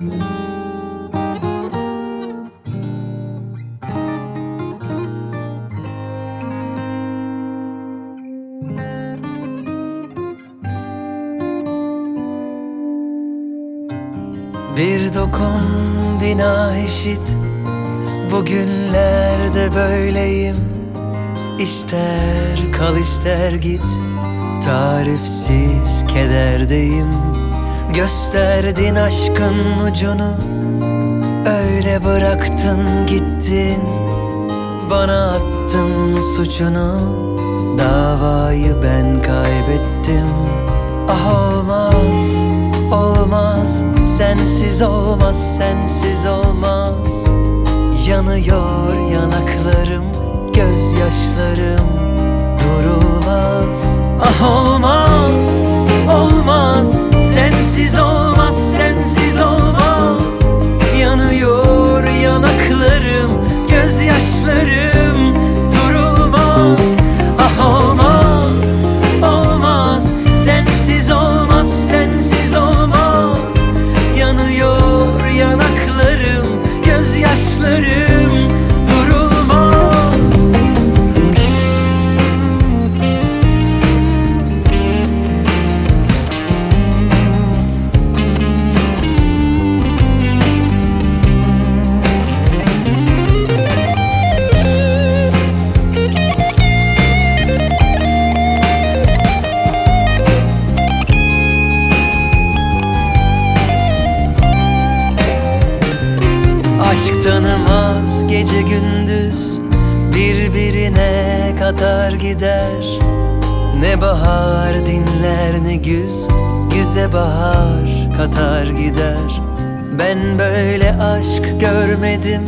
Bir dokun bina eşit. Bugünlerde böyleyim. İster kal ister git. Tarifsiz kederdeyim Gösterdin aşkın ucunu Öyle bıraktın gittin. Bana attın suçunu Davayı ben kaybettim. Ah olmaz, olmaz Sensiz olmaz, sensiz olmaz. Yanıyor yanaklarım, gözyaşlarım durulmaz. Ah olmaz, Aşk tanımaz gece gündüz. Birbirine katar gider. Ne bahar dinler ne güz. Güze bahar katar gider. Ben böyle aşk görmedim.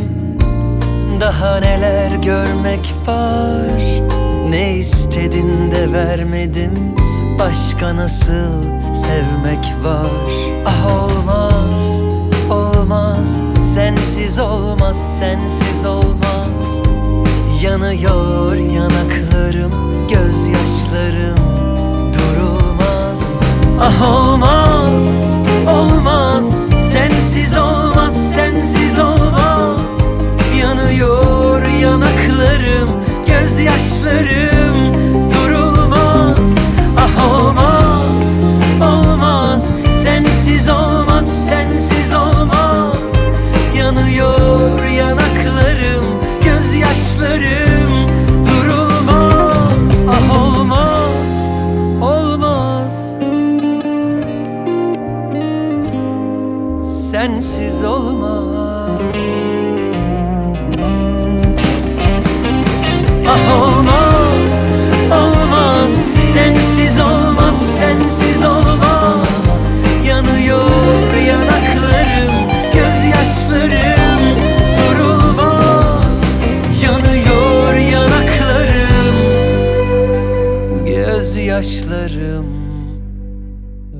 Daha neler görmek var? Ne istedin de vermedim Başka nasıl sevmek var? Ah olmaz, olmaz, sensiz olmaz. Yanıyor yanaklarım, gözyaşlarım durulmaz. Ah olmaz, olmaz. Sensiz olmaz, sensiz olmaz. Yanıyor yanaklarım, gözyaşlarım sensiz olmaz. Ah olmaz, olmaz. Sensiz olmaz, sensiz olmaz. Yanıyor yanaklarım, gözyaşlarım Durulmaz, yanıyor yanaklarım Gözyaşlarım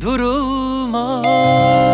durulmaz.